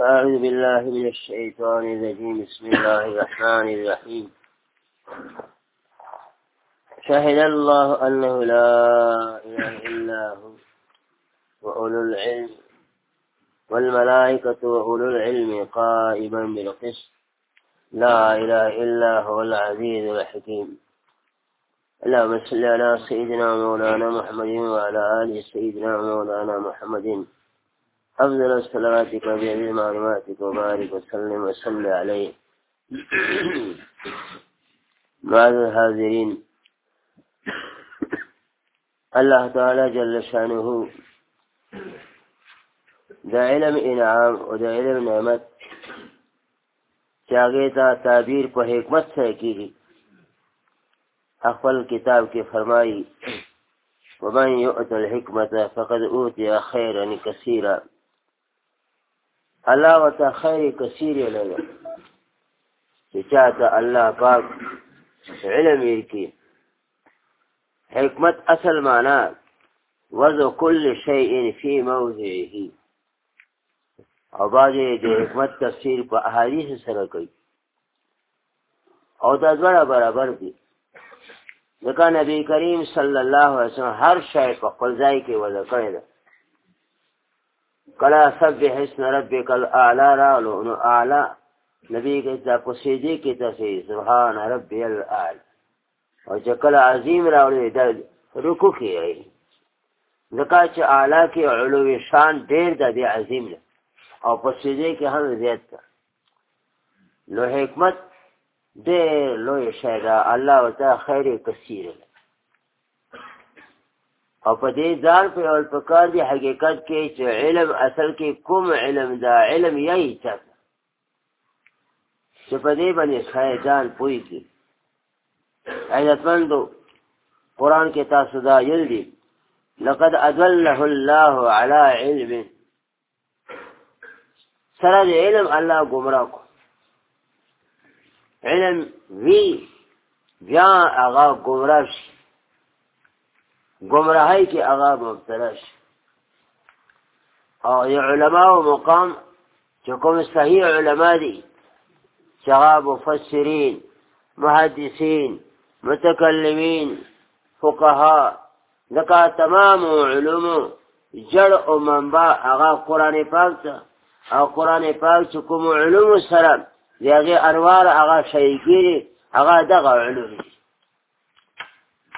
أعوذ بالله من الشيطان الرجيم بسم الله الرحمن الرحيم شهد الله أنه لا إله إلا هو وأولو العلم والملائكة وأولو العلم قائما بالقسط لا إله إلا هو العزيز الحكيم اللهم صل على سيدنا سيدنا مولانا مولانا محمد محمد وعلى آل أفضل صلواتك معلوماتك وبارك وسلم وصل عليه بعض اللہ علم انعام و دا علم نحمت کیا تعبیر تھا حکمت ہے کہ خپل کتاب کې فرمایي ومن يؤت الحکمت فقد اوتی خیرا کثیرا الله وته خیر کثیر لږه چې چاته الله پاک علم ورکی حکمت اصل معنا وضع كل شيء في موضعه او باندې د حکمت تفسیر په احادیث سره کوي او دا ډول برابر دي ځکه نبی کریم صلی الله علیه وسلم هر شی په خپل ځای کې وضع کړی دی کله سبح اسم ربک الاعلى رالو نو اعلى نبی کې دا په سجدي کې تاسو سبحان ربی الاعلى او چې کله عظیم راوړي دا رکوع کوي ځکه چې اعلی کې علوي شان ډېر د عظیم له او په سجدي کې هم زیات نو حکمت ډېر لوی شی ده الله ورته خیر کثیر او په دې ځان په اول پکار دی حقیقت کې چې علم اصل کې کوم علم دا علم یې چا چې په دې باندې خیر ځان پوي کی ایتمندو قران کې تاسو دا یل دي لقد ادله الله على علم سره علم الله گمراه کو علم وی بیا هغه گمراه شي گمراهی کې هغه مبتلا شي او د علماو مقام چې کوم صحیح علما دي چې هغه مفسرین محدثین متکلمین فقها لکه تمام علوم جړ او منبع هغه قران پاک ته او قران پاک چې کوم علوم سره دی هغه انوار هغه شیګيري هغه دغه علوم دي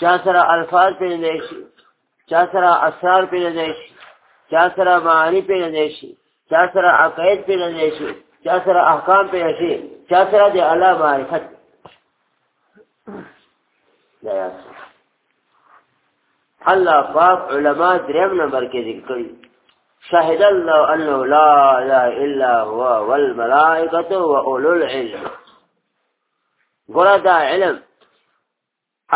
چا سره الفاظ په نه شي چا سره اسرار په نه شي چا سره معانی په نه شي چا سره عقاید په نه شي چا سره احکام په نه شي چا سره د الله معرفت لا یاس الله پاک علما دریم نمبر کې ذکر کړی شهد الله أنه لا إله إلا هو والملائكة وأولو العلم ګوره دا علم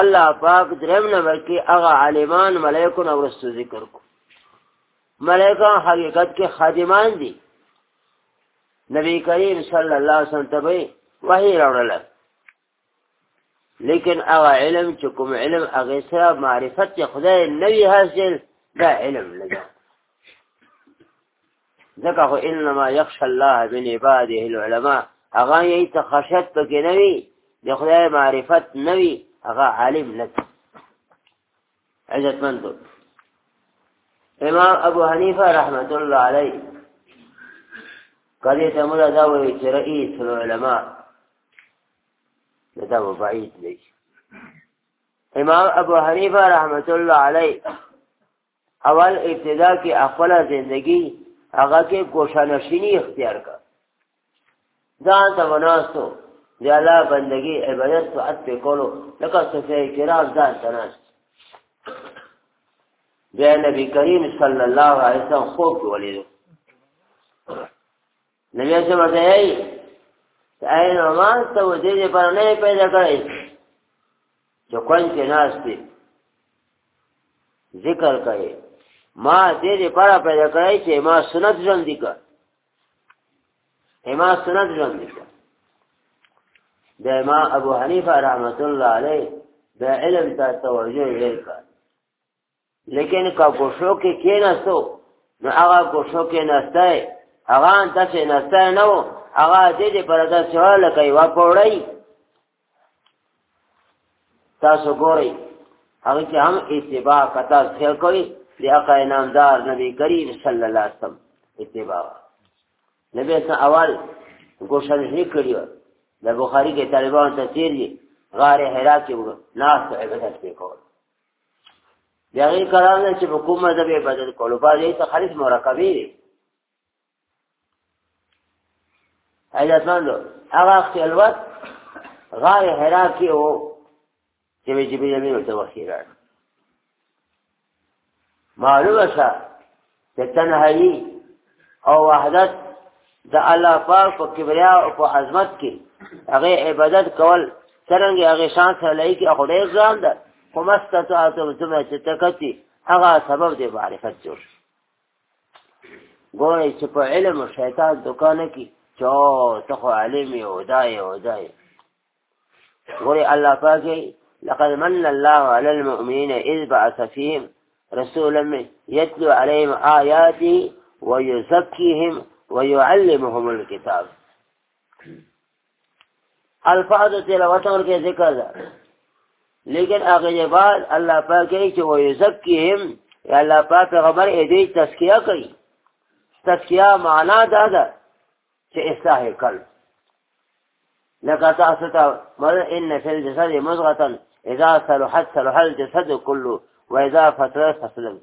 الله پاک درم نمبر کې هغه عالمان ملائکو نو ورستو ذکر کو ملائکه حقیقت کې خادمان دي نبی کریم صلی الله علیه وسلم ته وحی راوړل لیکن هغه علم چې کوم علم هغه سره معرفت خدای نوی حاصل دا علم لګا ځکه خو انما يخشى الله من عباده العلماء اغا یې ته نبي پکې معرفة وي د خدای معرفت نه وي امام ابو حنیفه رحمة الله عليه قال ته مولا دا وایي چې رئیس العلماء دا بعید دی امام ابو حنیفه رحمة الله عليه اول ابتدا کې خپل زندگی هغه کې کوشانشینی اختیار کا ځان ته وناستو د الله بندگی عبادت او ات کولو لکه څنګه کرام ځان ته ناست بیا نبی کریم صلی الله علیه وسلم خوب کې ولیدو نبی اسلام ته ای ای نماز ته ودې پر نه پیدا کړی چې کوم کې ناشتي ذکر کوي ما دې لپاره پیدا کړی چې ما سنت ژوند دي کړ ما سنت ژوند دي کړ د ما ابو حنیفه رحمت الله علیه د علم ته توجه یې کړ لیکن کا کوشو کې کېناستو نو هغه کوشو کې نسته هغه انت چې نسته نو هغه دې لپاره دا سوال کوي وا پوړی تاسو ګورئ هغه چې هم اتباع کتا څه کوي لیاقا انامدار نبی کریم صلی اللہ علیہ وسلم اتباع نبی اسلام اول گوشن ہی کریو دا بخاری کے طالبان تفسیر دی غار حرا کې وګ ناس عبادت کې کول یغی قرار نه چې حکومت به بدل کولو په دې ته خالص مرکبې دي حیاتمندو هغه خلوت غار حرا کې وو چې به جبرئیل ورته وخیران معلومه شه چې تنهایی او وحدت د الله پاک په کبریا او په عظمت کې هغه عبادت کول څنګه هغه شان سره لای کې خدای ځان ده خو مستطاعتم زما چې تکتی هغه سبب دی معرفت جوړ ګورې چې په علم او شیطان دکان کې چا ته خو عالم یو دای او دای ګورې الله پاک لقد من الله على المؤمنين إذ بعث فيهم رسولا يتلو عليهم آياتي ويزكيهم ويعلمهم الكتاب الفاظ تلاوت اور کے ذکر دا لیکن اگے بعد اللہ پاک کہے کہ وہ یزکیہم یا اللہ پاک پیغمبر ایدی تزکیہ کئی تزکیہ معنی دا دا کہ اصلاح قلب لقد تعصت مرء ان في الجسد مزغة اذا صلحت صلح الجسد كله و اذا فتره فسلم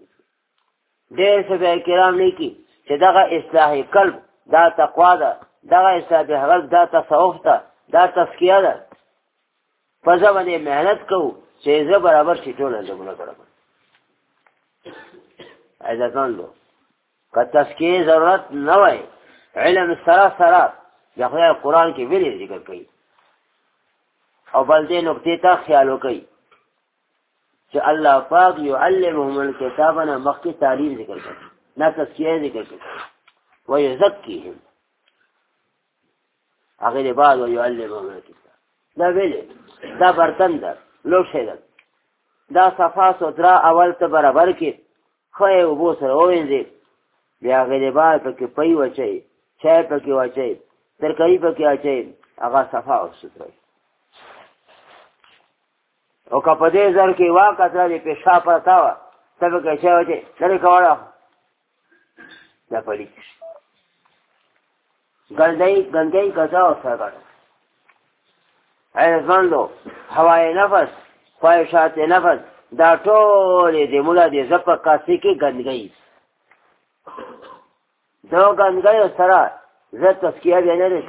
ډېر سبع کرام نه کی چې دغه اصلاح قلب دا تقوا ده دغه اصلاح به غلط دا تصوف ده دا تسکیه ده په ځوانې مهنت کوو چې زه برابر شي ټول زمونه برابر عزتان لو که تسکیه ضرورت نه وای علم سره سره د خدای قرآن کې ویلي ذکر کوي او بل دې نقطې ته خیال وکړي چې الله پاک يعلمهم الكتاب نه مخکې تعلیم ذکر کړ نه تسکیه ذکر کړ و يزكيهم هغه له بعد و يعلمهم الكتاب دا ویلې دا برتن در لوښه ده دا صفا سوترا اول ته برابر کې خو یو بو سره وینځي بیا هغه بعد پکې پي وچي چای پکې وچي ترکاری پکې اچي هغه صفا او سوترا او کپ دې زر کې واقعا دې پېښا پتا و تب کې چې وته لری کوړه دا پړي ګندای ګندای کزا او سره ایزوندو هوای نفس خواهشات نفس دا ټول دې مولا دې زپ کاسي کې ګندګي دو ګندګي سره زه تسکیه نه لري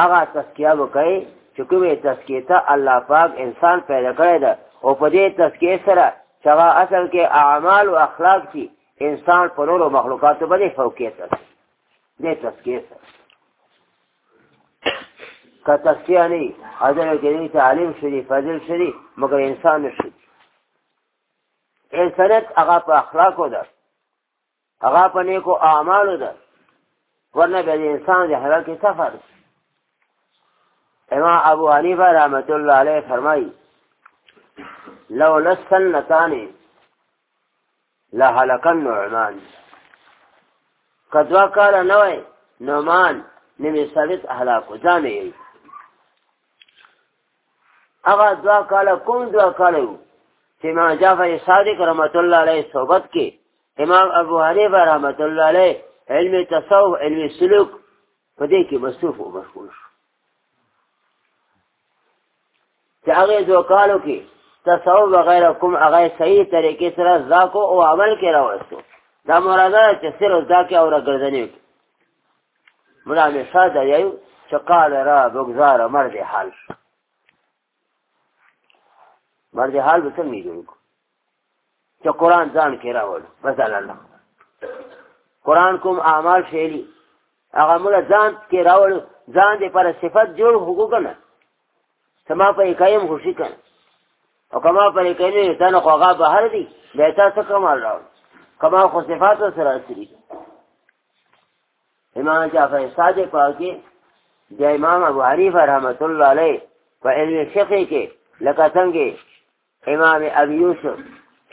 هغه تسکیه وکړي چې کومې تزکیه ته الله پاک انسان پیدا کړی ده او په دې تزکیه سره چې اصل کې اعمال او اخلاق چې انسان په نورو مخلوقاتو باندې فوقیت لري دې تزکیه سره که تزکیه نه وي اجر کې تعلیم شری فضل شری مګر انسان نشي انسانیت هغه په اخلاقو ده هغه په نیکو اعمالو ده ورنه به انسان د حلال کې سفر ده امام ابو حنیفه رحمت الله علیه فرمایي لو لسنتان لهلك النعمان کدوا کال نه وای نعمان نمی ثابت اهلاکو ځانه یې هغه دوا کال کوم دوا کالو چې ما جعفر صادق رحمت الله علیه صحبت کې امام ابو حنیفه رحمت الله علیه علم تصوف علم سلوک په دې کې مصروف او مشغول شو چې هغه دو کالو کې تصوف وغیره کوم هغه صحیح طریقې سره ځاکو او عمل کې راوستو دا مراده چې صرف ځاکې او راګردنې مولا می ساده یو چې قال را بګزار مرد حال مرد حال به څنګه جوړ چې قران ځان کې راوړ بس الله قران کوم اعمال شیلی هغه مولا ځان کې راوړ ځان دې پر صفت جوړ حقوق نه تما په کایم خوشی کړه او کما پر کینه انسان خو هغه بهر دی بیتا څه کمال راو کما خو صفات سره اصلي امام جعفر صادق پاکي د امام ابو حنیفه رحمۃ اللہ علیہ په علم فقه کې لکه څنګه امام ابي یوسف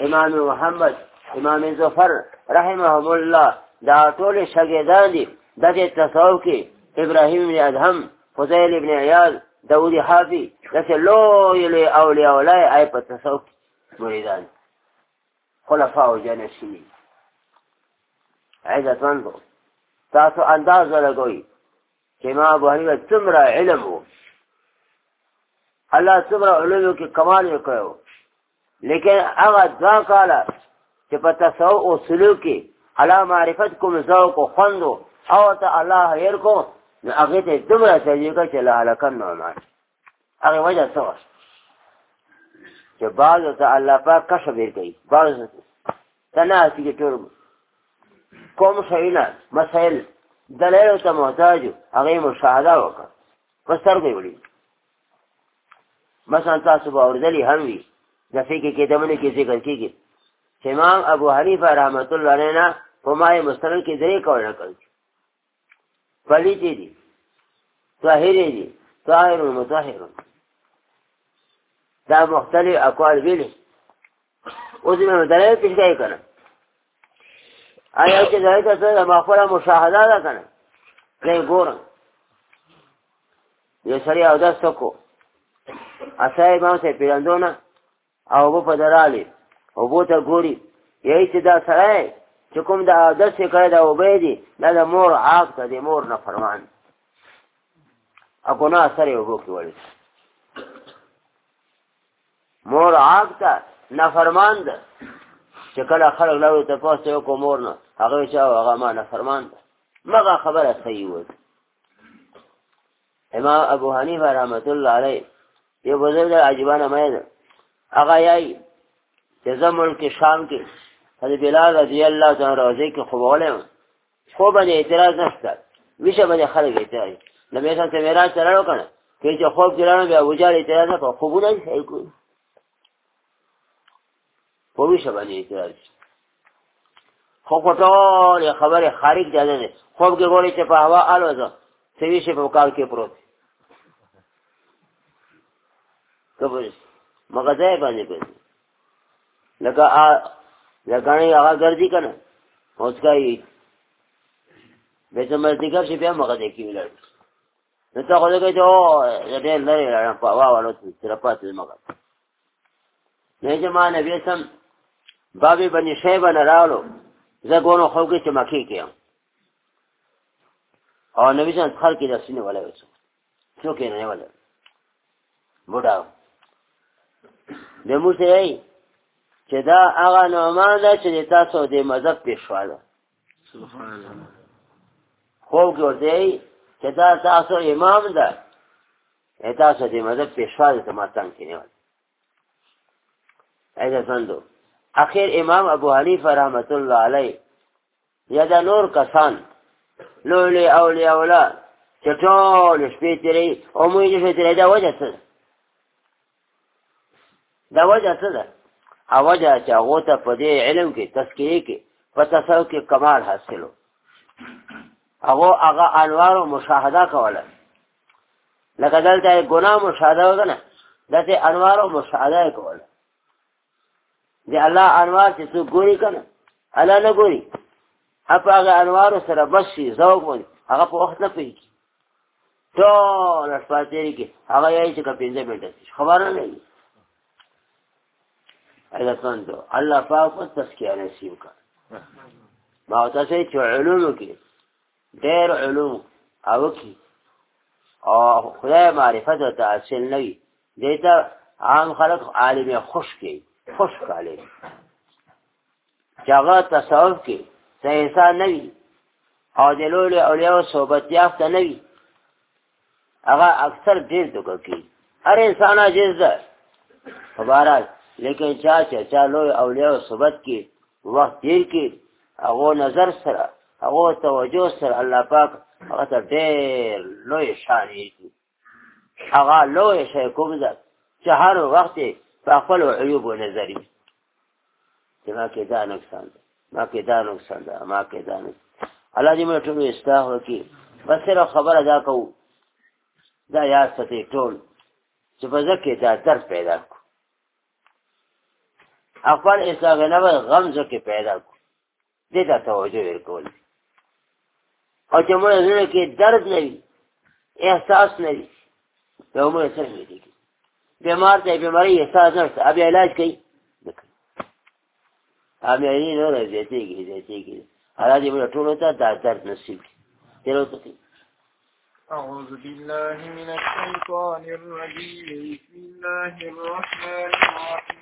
امام محمد امام ظفر رحمهم الله دا ټول شاګردان دي د تصوف کې ابراهيم بن ادهم فضيل بن عياض داودی حافی دسه لوی لوی اولیاء ولای آی په تصوف مریدان خلفاء او جنشینی عزتمند وو تاسو انداز ولګوي چې ما ابو حنیفه څومره علم وو الله څومره علومو کې کمال وکړو لیکن هغه دوا کاله چې په تصوف او سلوک کې علامه معرفت کوم ذوق او خوند او ته الله هیر کو نو هغه ته دومره سجده وکړه چې لهلکن نعمان هغه وجه څه وه چې بعضو ته الله پاک کشف ورکوي بعضو ته نه هسي چې ټول کوم شیونه مسایل دلایلو ته محتاج هغه یې مشاهده وکړه په سترګو یې ولیدل مثلا تاسو به اورېدلي هم وي د فقې کتابونو کې ذکر کېږي چې امام ابو حنیفه رحمت الله علیه نه په مای مستند کې درې قولونه کړي پلیتی دی طاهری دی طاهر و مطاهر دا مختلف اقوال بیلی اوز میں مطلب پیش گئی کنا آیا چې دا ته ته مغفره مشاهده ده کنه کې ګورم یو سړی او داس کو اسای ما ته پیرندونه او په درالي او بو ته ګوري یی چې دا سړی چې کوم د عادت څخه کړی دا وبې دي دا د مور عاق ته د مور نه فرمان او ګناه سره یو وکړي وړي مور عاق ته نه فرمان ده چې کله خلک لاوي ته پاسه یو کو مور نه هغه چې هغه ما نه فرمان ده مغه خبره صحیح و امام ابو حنیفه رحمت الله علیه یو بزرگ عجبانه مې ده هغه یای چې زمون کې شام کې حضرت بلال رضی الله عنه روزه کې خوبولم خو باندې اعتراض نشته ویشه باندې خلک اعتراض نبی څنګه میراج چلو کنه کې چې خوب چلانو بیا وجار اعتراض نه کوي خوبونه یې صحیح کوي په ویشه باندې اعتراض خو په ټول خبره خارج دی نه خوب کې ګوري چې په هوا الوزه سوي شي په کال کې پروت کبر مغزه باندې کوي لکه لګنې هغه ګرځي کنه اوس کای به څه مرتي کا چې بیا مګه دې کې ویل نو تا خو دې ته او دې لري را په واولو سره پاتې مګه نه جما نبی سم بابي بني شيبه نه راولو زه ګونو خو کې چې مکی کې او نبی سم خر کې داسینه ولای وڅو څوک نه ولای بوډا د موسی چې دا هغه نومان ده چې تاسو د مذهب پیشوا ده خوب کې ورته چې دا تاسو امام ده تاسو د مذهب پیشوا ده ته ما څنګه نیول ایدا سندو اخیر امام ابو حنیفه رحمت الله علیه یا دا نور کسان لولی اولی اولا چې ټول شپې تیرې او موږ یې شپې تیرې دا وجه څه ده دا وجه څه ده اوجه چې هغه ته په دې علم کې تذکیه کې په تصوف کې کمال حاصلو هغه هغه انوار مشاهده کوله لکه دلته ګناه مشاهده وکنه دته انوار مشاهده کوله دی الله انوار چې څو ګوري کنه الله نه ګوري هغه انوار سره بس شي ذوق وي هغه په وخت نه پیږي ټول شپه تیری کې هغه یې چې کپینځه بیٹه خبر نه لګي عزتمند الله پاک په تسکیه نصیب کړ ما او تاسو چې علوم کې ډېر علوم او کې او خدای معرفت او تحصیل نه وي دیتا عام خلق عالم خوش کې خوش کاله چاغه تصوف کې سهسا نه وي او د لوی اولیاء صحبت یافت نه وي هغه اکثر ډېر دغه کې هر انسان عاجز ده خبره لیکن چا چې چا لوی اولیاء او صحبت کې وخت تیر کې هغه نظر سره هغه توجه سره الله پاک هغه ته ډېر لوی شان یې هغه لوی شی کوم ده چې هر وخت په خپل عیوب او نظری چې ما کې دا نقصان ده ما کې دا نقصان ده ما کې دا نقصان الله دې موږ ټول استاه وکي بس سره خبره دا کوو دا یاد ستې ټول چې په ځکه دا درد پیدا کو خپل اسلام نه غم زکه پیدا کو دې ته توجه ورکول او چې موږ زړه کې درد نه وي احساس نه وي دا موږ څنګه دي بیمار ته بیماری احساس نه ابي علاج کوي ابي یې نه راځي کېږي راځي کېږي هغه دې موږ ټول ته دا درد نصیب کړي ته أعوذ بالله من الشيطان الرجيم بسم الله الرحمن الرحيم